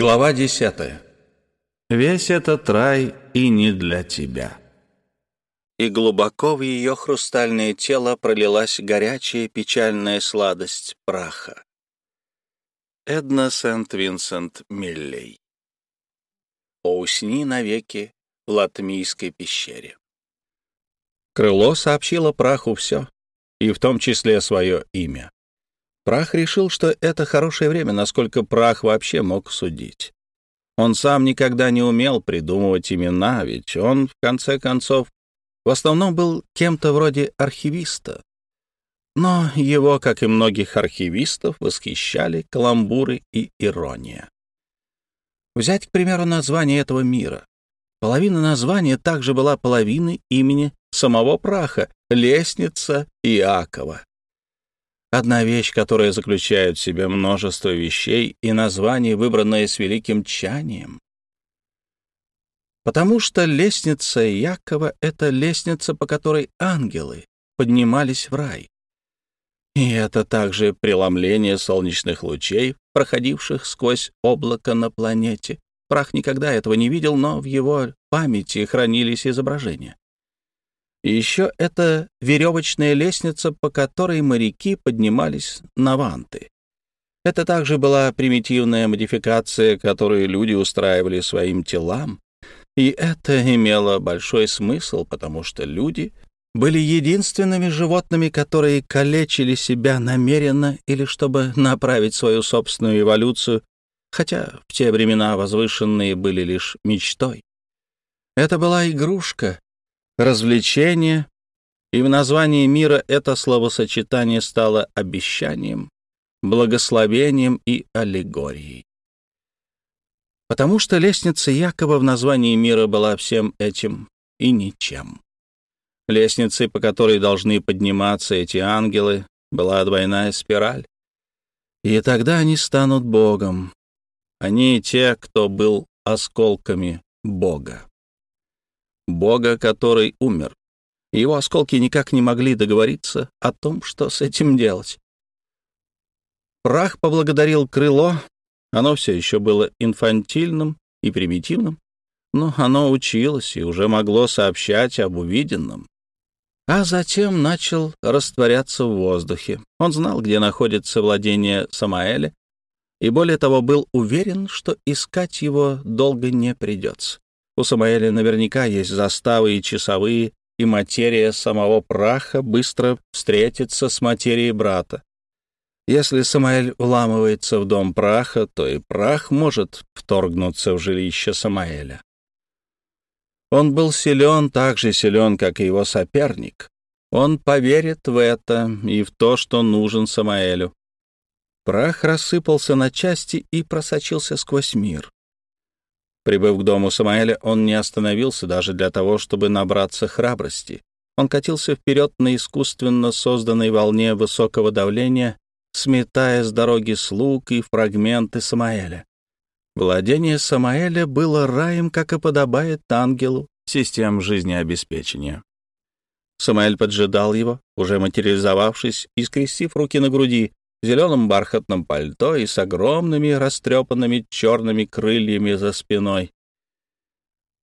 Глава десятая. Весь этот рай и не для тебя. И глубоко в ее хрустальное тело пролилась горячая печальная сладость праха. Эдна Сент-Винсент Миллей. О усни навеки в Латмийской пещере. Крыло сообщило праху все, и в том числе свое имя. Прах решил, что это хорошее время, насколько прах вообще мог судить. Он сам никогда не умел придумывать имена, ведь он, в конце концов, в основном был кем-то вроде архивиста. Но его, как и многих архивистов, восхищали каламбуры и ирония. Взять, к примеру, название этого мира. Половина названия также была половиной имени самого праха — Лестница Иакова. Одна вещь, которая заключает в себе множество вещей и название, выбранное с великим тчанием. Потому что лестница Якова — это лестница, по которой ангелы поднимались в рай. И это также преломление солнечных лучей, проходивших сквозь облако на планете. Прах никогда этого не видел, но в его памяти хранились изображения. И еще это веревочная лестница, по которой моряки поднимались на ванты. Это также была примитивная модификация, которую люди устраивали своим телам. И это имело большой смысл, потому что люди были единственными животными, которые калечили себя намеренно или чтобы направить свою собственную эволюцию, хотя в те времена возвышенные были лишь мечтой. Это была игрушка, развлечение, и в названии мира это словосочетание стало обещанием, благословением и аллегорией. Потому что лестница Якова в названии мира была всем этим и ничем. Лестницей, по которой должны подниматься эти ангелы, была двойная спираль. И тогда они станут Богом. Они те, кто был осколками Бога. Бога, который умер. Его осколки никак не могли договориться о том, что с этим делать. Прах поблагодарил крыло, оно все еще было инфантильным и примитивным, но оно училось и уже могло сообщать об увиденном. А затем начал растворяться в воздухе. Он знал, где находится владение Самаэля, и более того был уверен, что искать его долго не придется. У Самаэля наверняка есть заставы и часовые, и материя самого праха быстро встретится с материей брата. Если Самаэль вламывается в дом праха, то и прах может вторгнуться в жилище Самаэля. Он был силен, так же силен, как и его соперник. Он поверит в это и в то, что нужен Самаэлю. Прах рассыпался на части и просочился сквозь мир. Прибыв к дому Самаэля, он не остановился даже для того, чтобы набраться храбрости. Он катился вперед на искусственно созданной волне высокого давления, сметая с дороги слуг и фрагменты Самаэля. Владение Самаэля было раем, как и подобает ангелу систем жизнеобеспечения. Самаэль поджидал его, уже материализовавшись и скрестив руки на груди, зеленом бархатном пальто и с огромными растрепанными черными крыльями за спиной.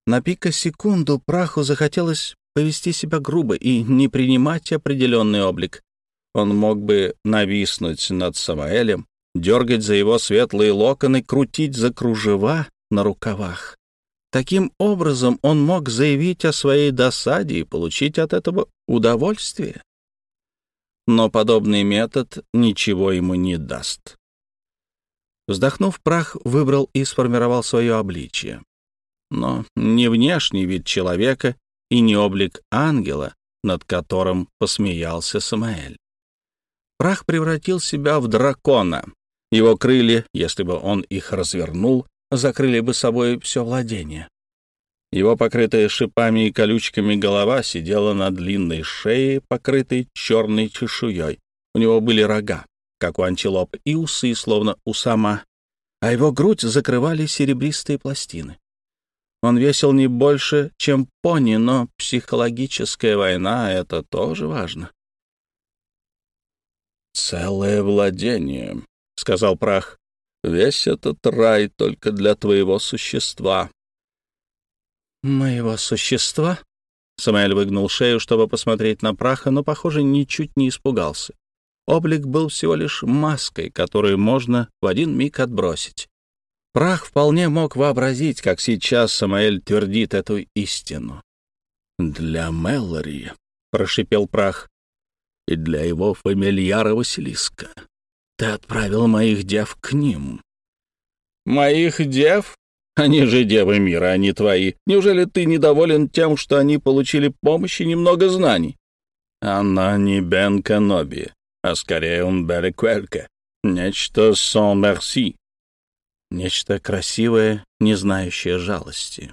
На пика-секунду праху захотелось повести себя грубо и не принимать определенный облик. Он мог бы нависнуть над Самаэлем, дергать за его светлые локоны, крутить за кружева на рукавах. Таким образом он мог заявить о своей досаде и получить от этого удовольствие но подобный метод ничего ему не даст. Вздохнув, прах выбрал и сформировал свое обличие. Но не внешний вид человека и не облик ангела, над которым посмеялся Самаэль. Прах превратил себя в дракона. Его крылья, если бы он их развернул, закрыли бы собой все владение. Его покрытая шипами и колючками голова сидела на длинной шее, покрытой черной чешуей. У него были рога, как у антилоп, и усы, словно у сама, а его грудь закрывали серебристые пластины. Он весил не больше, чем пони, но психологическая война — это тоже важно. «Целое владение», — сказал прах. Весь этот рай только для твоего существа». «Моего существа?» Самаэль выгнул шею, чтобы посмотреть на праха, но, похоже, ничуть не испугался. Облик был всего лишь маской, которую можно в один миг отбросить. Прах вполне мог вообразить, как сейчас Самаэль твердит эту истину. «Для Мэллори», — прошипел прах, — «и для его фамильяра Василиска. Ты отправил моих дев к ним». «Моих дев? Они же девы мира, а не твои. Неужели ты недоволен тем, что они получили помощь и немного знаний?» «Она не Бен Каноби, а скорее он Белеквелька. Нечто сон мерси». Нечто красивое, не знающее жалости.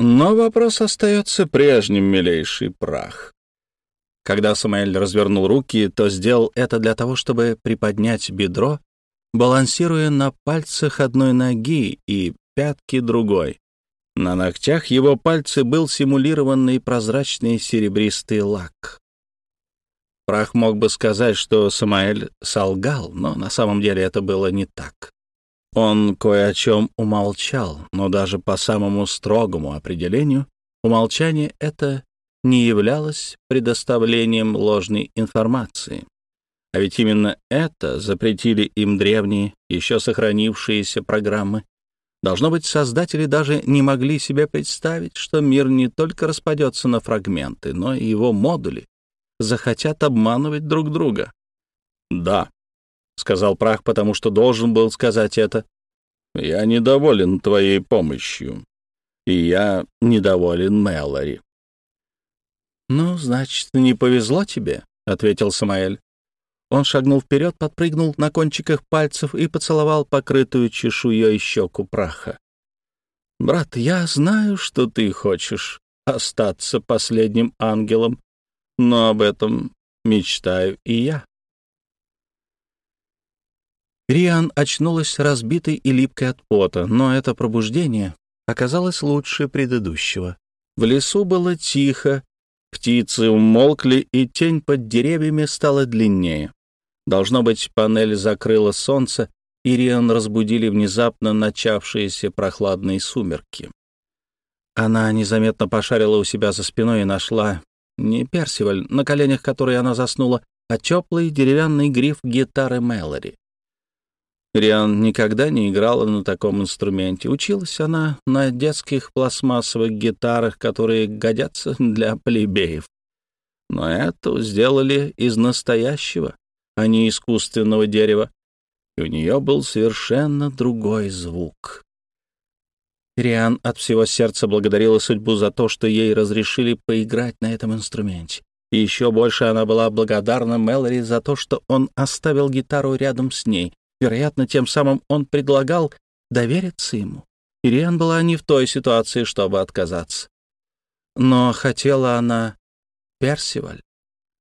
Но вопрос остается прежним, милейший прах. Когда Самаэль развернул руки, то сделал это для того, чтобы приподнять бедро, балансируя на пальцах одной ноги и пятки другой. На ногтях его пальцы был симулированный прозрачный серебристый лак. Прах мог бы сказать, что Самаэль солгал, но на самом деле это было не так. Он кое о чем умолчал, но даже по самому строгому определению умолчание это не являлось предоставлением ложной информации. А ведь именно это запретили им древние, еще сохранившиеся программы. Должно быть, создатели даже не могли себе представить, что мир не только распадется на фрагменты, но и его модули захотят обманывать друг друга. «Да», — сказал прах, потому что должен был сказать это, — «я недоволен твоей помощью, и я недоволен Мэлори». «Ну, значит, не повезло тебе», — ответил Самаэль. Он шагнул вперед, подпрыгнул на кончиках пальцев и поцеловал покрытую чешуей щеку праха. «Брат, я знаю, что ты хочешь остаться последним ангелом, но об этом мечтаю и я». Риан очнулась разбитой и липкой от пота, но это пробуждение оказалось лучше предыдущего. В лесу было тихо, Птицы умолкли, и тень под деревьями стала длиннее. Должно быть, панель закрыла солнце, и Риан разбудили внезапно начавшиеся прохладные сумерки. Она незаметно пошарила у себя за спиной и нашла не Персиваль, на коленях которой она заснула, а теплый деревянный гриф гитары Мэлори. Риан никогда не играла на таком инструменте. Училась она на детских пластмассовых гитарах, которые годятся для плебеев. Но эту сделали из настоящего, а не искусственного дерева, и у нее был совершенно другой звук. Риан от всего сердца благодарила судьбу за то, что ей разрешили поиграть на этом инструменте. И еще больше она была благодарна Мэлори за то, что он оставил гитару рядом с ней, Вероятно, тем самым он предлагал довериться ему. Ириан была не в той ситуации, чтобы отказаться. Но хотела она Персиваль.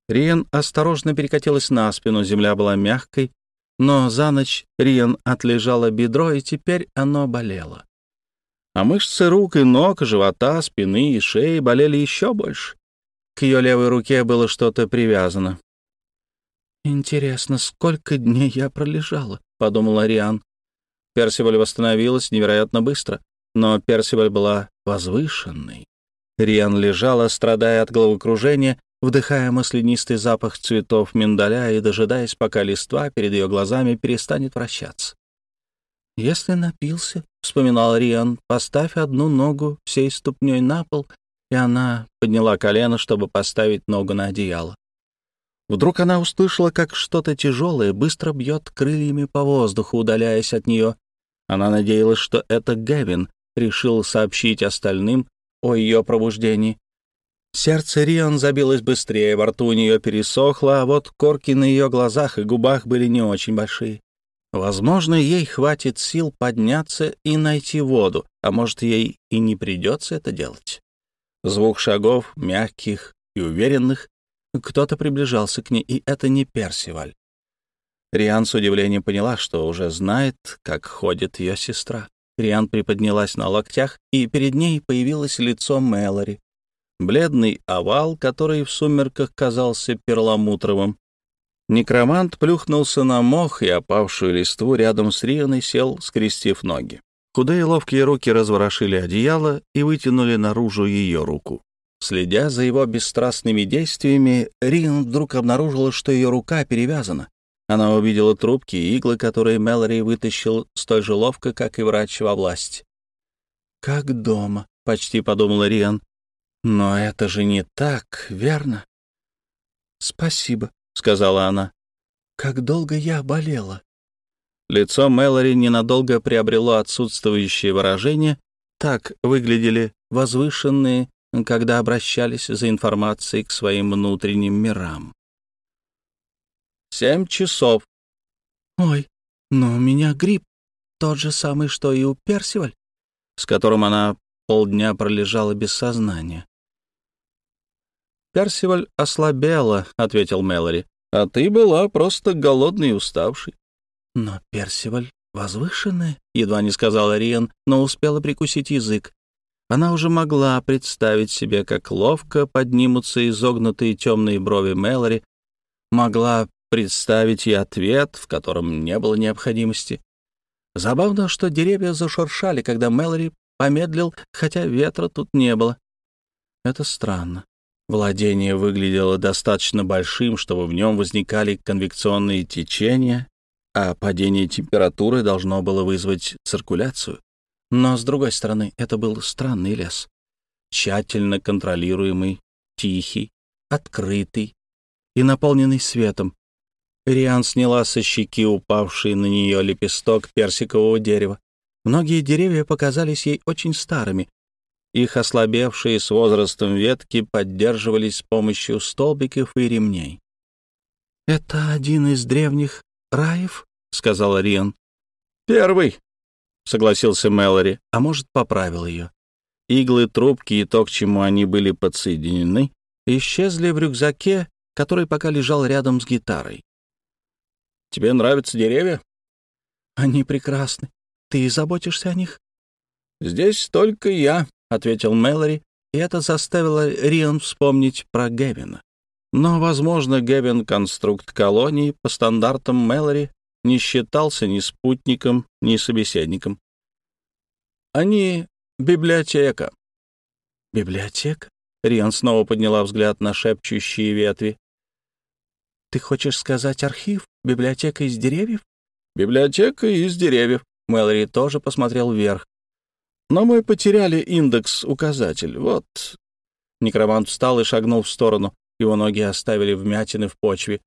Риан осторожно перекатилась на спину, земля была мягкой, но за ночь Риан отлежала бедро, и теперь оно болело. А мышцы рук и ног, живота, спины и шеи болели еще больше. К ее левой руке было что-то привязано. «Интересно, сколько дней я пролежала?» — подумал Ариан. Персиваль восстановилась невероятно быстро, но Персиваль была возвышенной. Риан лежала, страдая от головокружения, вдыхая маслянистый запах цветов миндаля и дожидаясь, пока листва перед ее глазами перестанет вращаться. «Если напился», — вспоминал Риан, — «поставь одну ногу всей ступней на пол», и она подняла колено, чтобы поставить ногу на одеяло. Вдруг она услышала, как что-то тяжелое быстро бьет крыльями по воздуху, удаляясь от нее. Она надеялась, что это Гевин решил сообщить остальным о ее пробуждении. Сердце Риан забилось быстрее, во рту у нее пересохло, а вот корки на ее глазах и губах были не очень большие. Возможно, ей хватит сил подняться и найти воду, а может, ей и не придется это делать. Звук шагов, мягких и уверенных, кто-то приближался к ней, и это не Персиваль. Риан с удивлением поняла, что уже знает, как ходит ее сестра. Риан приподнялась на локтях, и перед ней появилось лицо Мэлори. Бледный овал, который в сумерках казался перламутровым. Некромант плюхнулся на мох и опавшую листву рядом с Рианой сел, скрестив ноги. Худые ловкие руки разворошили одеяло и вытянули наружу ее руку. Следя за его бесстрастными действиями, Риан вдруг обнаружила, что ее рука перевязана. Она увидела трубки и иглы, которые Мэлори вытащил столь же ловко, как и врач во власть. «Как дома», — почти подумала Риан. «Но это же не так, верно?» «Спасибо», — сказала она. «Как долго я болела». Лицо Мэлори ненадолго приобрело отсутствующее выражение. Так выглядели возвышенные, когда обращались за информацией к своим внутренним мирам. «Семь часов». «Ой, но у меня грипп, тот же самый, что и у Персиваль, с которым она полдня пролежала без сознания. «Персиваль ослабела», — ответил Мэлори. «А ты была просто голодный и уставший». «Но Персиваль возвышенная», — едва не сказала Риан, но успела прикусить язык. Она уже могла представить себе, как ловко поднимутся изогнутые темные брови Мэлори, могла представить и ответ, в котором не было необходимости. Забавно, что деревья зашуршали, когда Мэлори помедлил, хотя ветра тут не было. Это странно. Владение выглядело достаточно большим, чтобы в нем возникали конвекционные течения, а падение температуры должно было вызвать циркуляцию. Но, с другой стороны, это был странный лес. Тщательно контролируемый, тихий, открытый и наполненный светом. Риан сняла со щеки упавший на нее лепесток персикового дерева. Многие деревья показались ей очень старыми, их ослабевшие с возрастом ветки поддерживались с помощью столбиков и ремней. «Это один из древних раев?» — сказала Риан. «Первый», — согласился Мэлори, а может, поправил ее. Иглы, трубки и то, к чему они были подсоединены, исчезли в рюкзаке, который пока лежал рядом с гитарой. «Тебе нравятся деревья?» «Они прекрасны. Ты заботишься о них?» «Здесь только я», ответил Мэлори, и это заставило Риан вспомнить про Гевина. Но, возможно, Гевин, конструкт колонии, по стандартам Мэлори, не считался ни спутником, ни собеседником. Они — библиотека. Библиотека? Риан снова подняла взгляд на шепчущие ветви. «Ты хочешь сказать архив? Библиотека из деревьев?» «Библиотека из деревьев». Мэлори тоже посмотрел вверх. Но мы потеряли индекс-указатель. Вот. Некромант встал и шагнул в сторону. Его ноги оставили вмятины в почве.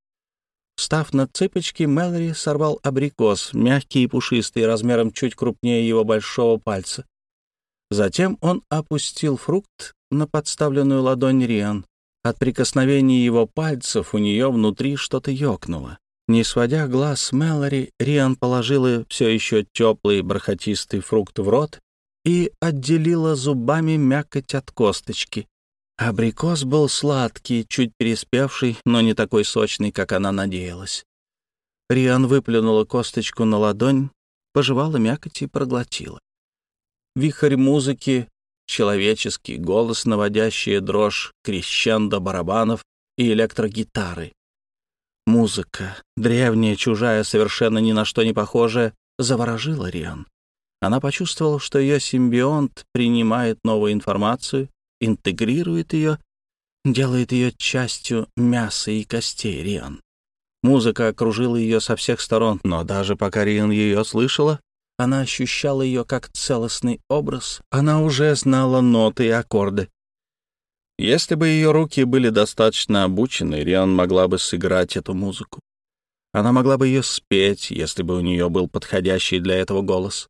Встав на цыпочки, Мэлори сорвал абрикос, мягкий и пушистый, размером чуть крупнее его большого пальца. Затем он опустил фрукт на подставленную ладонь Риан. От прикосновения его пальцев у нее внутри что-то ёкнуло. Не сводя глаз Мэлори, Риан положила все еще теплый бархатистый фрукт в рот и отделила зубами мякоть от косточки. Абрикос был сладкий, чуть переспевший, но не такой сочный, как она надеялась. Риан выплюнула косточку на ладонь, пожевала мякоть и проглотила. Вихрь музыки, человеческий голос, наводящая дрожь, крещендо барабанов и электрогитары. Музыка, древняя, чужая, совершенно ни на что не похожая, заворожила Риан. Она почувствовала, что ее симбионт принимает новую информацию, интегрирует ее, делает ее частью мяса и костей Риан. Музыка окружила ее со всех сторон, но даже пока Риан ее слышала, она ощущала ее как целостный образ. Она уже знала ноты и аккорды. Если бы ее руки были достаточно обучены, Риан могла бы сыграть эту музыку. Она могла бы ее спеть, если бы у нее был подходящий для этого голос.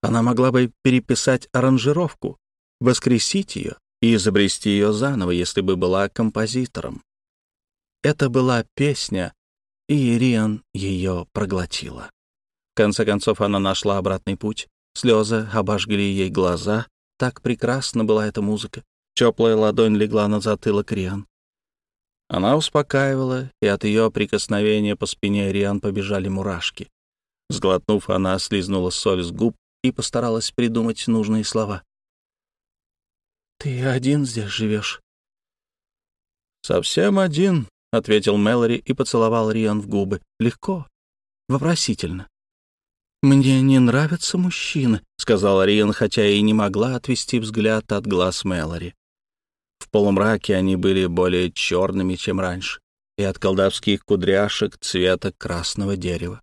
Она могла бы переписать аранжировку, воскресить ее и изобрести ее заново, если бы была композитором. Это была песня, и Ириан ее проглотила. В конце концов, она нашла обратный путь. Слезы обожгли ей глаза. Так прекрасна была эта музыка. Теплая ладонь легла на затылок Риан. Она успокаивала, и от ее прикосновения по спине Риан побежали мурашки. Сглотнув, она слизнула соль с губ и постаралась придумать нужные слова. «Ты один здесь живешь?» «Совсем один», — ответил Мэлори и поцеловал Риан в губы. «Легко. Вопросительно». «Мне не нравятся мужчины», — сказала Риан, хотя и не могла отвести взгляд от глаз Мэлори. В полумраке они были более черными, чем раньше, и от колдовских кудряшек цвета красного дерева.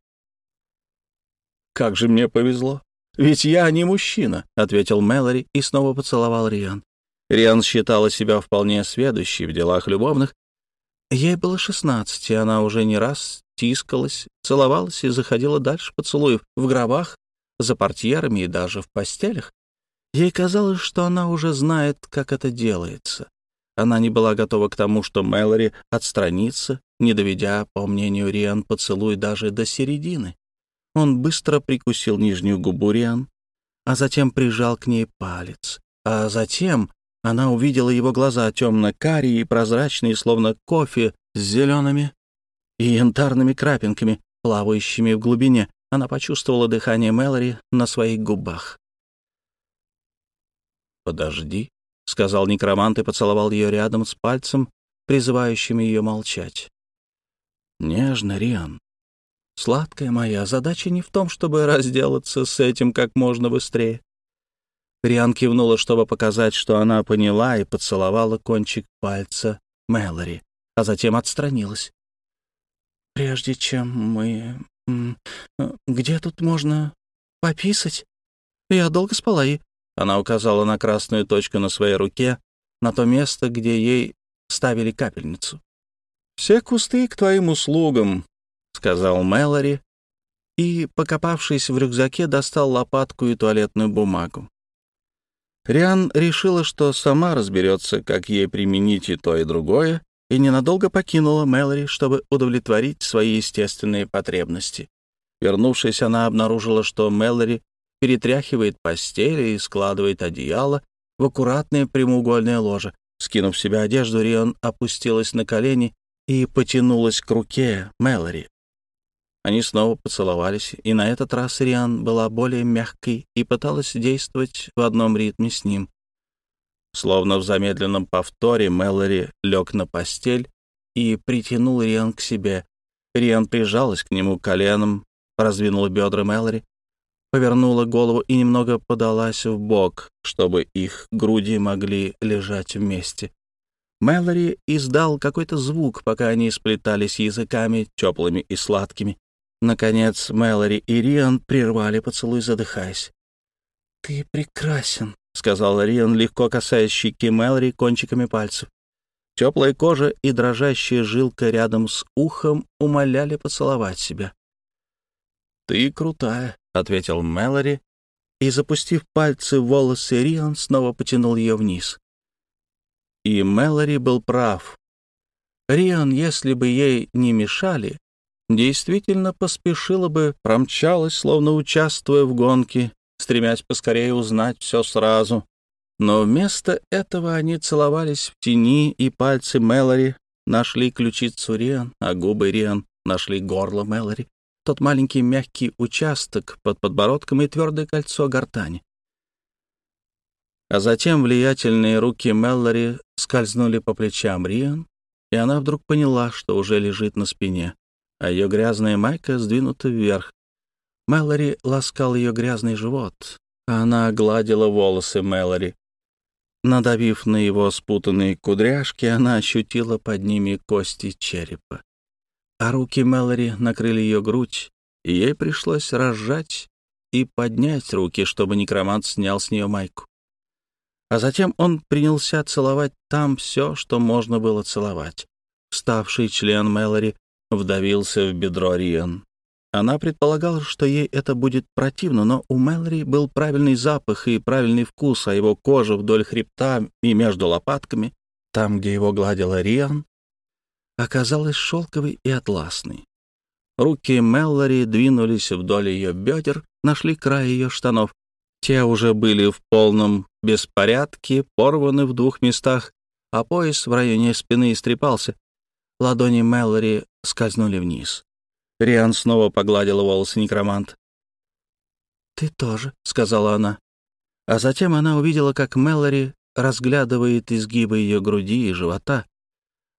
«Как же мне повезло! Ведь я не мужчина», — ответил Мэлори и снова поцеловал Риан. Риан считала себя вполне сведущей в делах любовных. Ей было шестнадцать, и она уже не раз тискалась, целовалась и заходила дальше поцелуев в гробах, за портьерами и даже в постелях. Ей казалось, что она уже знает, как это делается. Она не была готова к тому, что Мэлори отстранится, не доведя, по мнению Риан, поцелуй даже до середины. Он быстро прикусил нижнюю губу Риан, а затем прижал к ней палец. А затем она увидела его глаза темно-карие и прозрачные, словно кофе, с зелеными и янтарными крапинками, плавающими в глубине. Она почувствовала дыхание Мэлори на своих губах. «Подожди», — сказал некромант и поцеловал ее рядом с пальцем, призывающим ее молчать. «Нежно, Риан. Сладкая моя, задача не в том, чтобы разделаться с этим как можно быстрее». Риан кивнула, чтобы показать, что она поняла, и поцеловала кончик пальца Мэлори, а затем отстранилась. «Прежде чем мы... Где тут можно пописать? Я долго спала и...» Она указала на красную точку на своей руке, на то место, где ей ставили капельницу. «Все кусты к твоим услугам», — сказал Мэлори, и, покопавшись в рюкзаке, достал лопатку и туалетную бумагу. Риан решила, что сама разберется, как ей применить и то, и другое, и ненадолго покинула Мэлори, чтобы удовлетворить свои естественные потребности. Вернувшись, она обнаружила, что Мэлори перетряхивает постели и складывает одеяло в аккуратное прямоугольное ложе. Скинув себе одежду, Рион опустилась на колени и потянулась к руке Мэлори. Они снова поцеловались, и на этот раз Риан была более мягкой и пыталась действовать в одном ритме с ним. Словно в замедленном повторе Мэлори лег на постель и притянул Риан к себе. Риан прижалась к нему коленом, раздвинула бедра Мэлори, повернула голову и немного подалась в бок, чтобы их груди могли лежать вместе. Мэлори издал какой-то звук, пока они сплетались языками, теплыми и сладкими. Наконец Мэлори и Риан прервали поцелуй, задыхаясь. «Ты прекрасен», — сказал Риан, легко касаясь щеки Мэлори кончиками пальцев. Теплая кожа и дрожащая жилка рядом с ухом умоляли поцеловать себя. «Ты крутая», — ответил Мэлори, и, запустив пальцы в волосы Риан, снова потянул ее вниз. И Мэлори был прав. Риан, если бы ей не мешали, действительно поспешила бы, промчалась, словно участвуя в гонке, стремясь поскорее узнать все сразу. Но вместо этого они целовались в тени, и пальцы Мэлори нашли ключицу Риан, а губы Риан нашли горло Мэлори тот маленький мягкий участок под подбородком и твердое кольцо гортани. А затем влиятельные руки Меллори скользнули по плечам Риан, и она вдруг поняла, что уже лежит на спине, а ее грязная майка сдвинута вверх. Меллори ласкал ее грязный живот, а она гладила волосы Меллори. Надавив на его спутанные кудряшки, она ощутила под ними кости черепа а руки Мэлори накрыли ее грудь, и ей пришлось разжать и поднять руки, чтобы некромант снял с нее майку. А затем он принялся целовать там все, что можно было целовать. Вставший член Мэлори вдавился в бедро Риан. Она предполагала, что ей это будет противно, но у Мэлори был правильный запах и правильный вкус, а его кожа вдоль хребта и между лопатками, там, где его гладила Риан, оказалась шелковой и атласной. Руки Меллори двинулись вдоль ее бедер, нашли край ее штанов. Те уже были в полном беспорядке, порваны в двух местах, а пояс в районе спины истрепался. Ладони Меллори скользнули вниз. Риан снова погладила волосы некромант. «Ты тоже», — сказала она. А затем она увидела, как Меллори разглядывает изгибы ее груди и живота.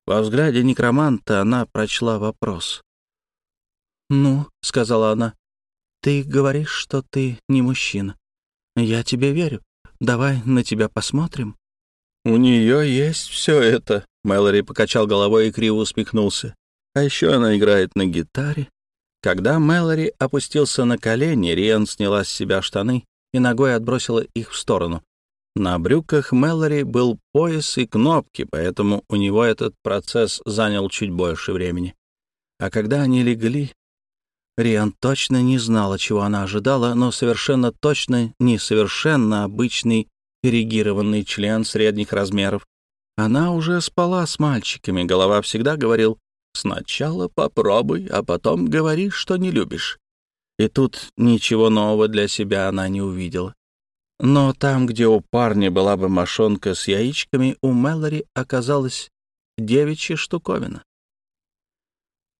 Во взгляде некроманта она прочла вопрос. «Ну», — сказала она, — «ты говоришь, что ты не мужчина. Я тебе верю. Давай на тебя посмотрим». «У нее есть все это», — Мэлори покачал головой и криво усмехнулся. «А еще она играет на гитаре». Когда Мэлори опустился на колени, Риан сняла с себя штаны и ногой отбросила их в сторону. На брюках Мэлори был пояс и кнопки, поэтому у него этот процесс занял чуть больше времени. А когда они легли, Риан точно не знала, чего она ожидала, но совершенно точно не совершенно обычный эрегированный член средних размеров. Она уже спала с мальчиками, голова всегда говорил «сначала попробуй, а потом говори, что не любишь». И тут ничего нового для себя она не увидела. Но там, где у парня была бы мошонка с яичками, у Мэлори оказалась девичья штуковина.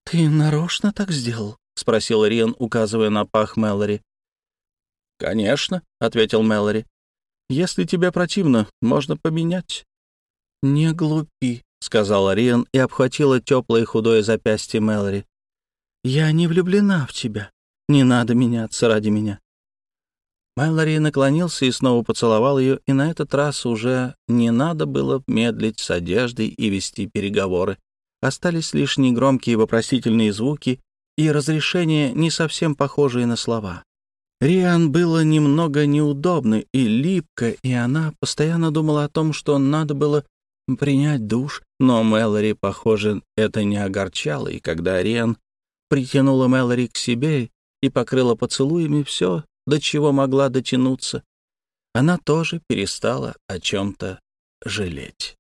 «Ты нарочно так сделал?» — спросил Риан, указывая на пах Мэлори. «Конечно», — ответил Мэлори. «Если тебе противно, можно поменять». «Не глупи», — сказала Риан и обхватила теплое худое запястье Мэлори. «Я не влюблена в тебя. Не надо меняться ради меня. Мэлори наклонился и снова поцеловал ее, и на этот раз уже не надо было медлить с одеждой и вести переговоры. Остались лишь негромкие вопросительные звуки и разрешения, не совсем похожие на слова. Риан было немного неудобно и липко, и она постоянно думала о том, что надо было принять душ, но Мэлори, похоже, это не огорчало, и когда Риан притянула Мэлори к себе и покрыла поцелуями, все до чего могла дотянуться, она тоже перестала о чем-то жалеть.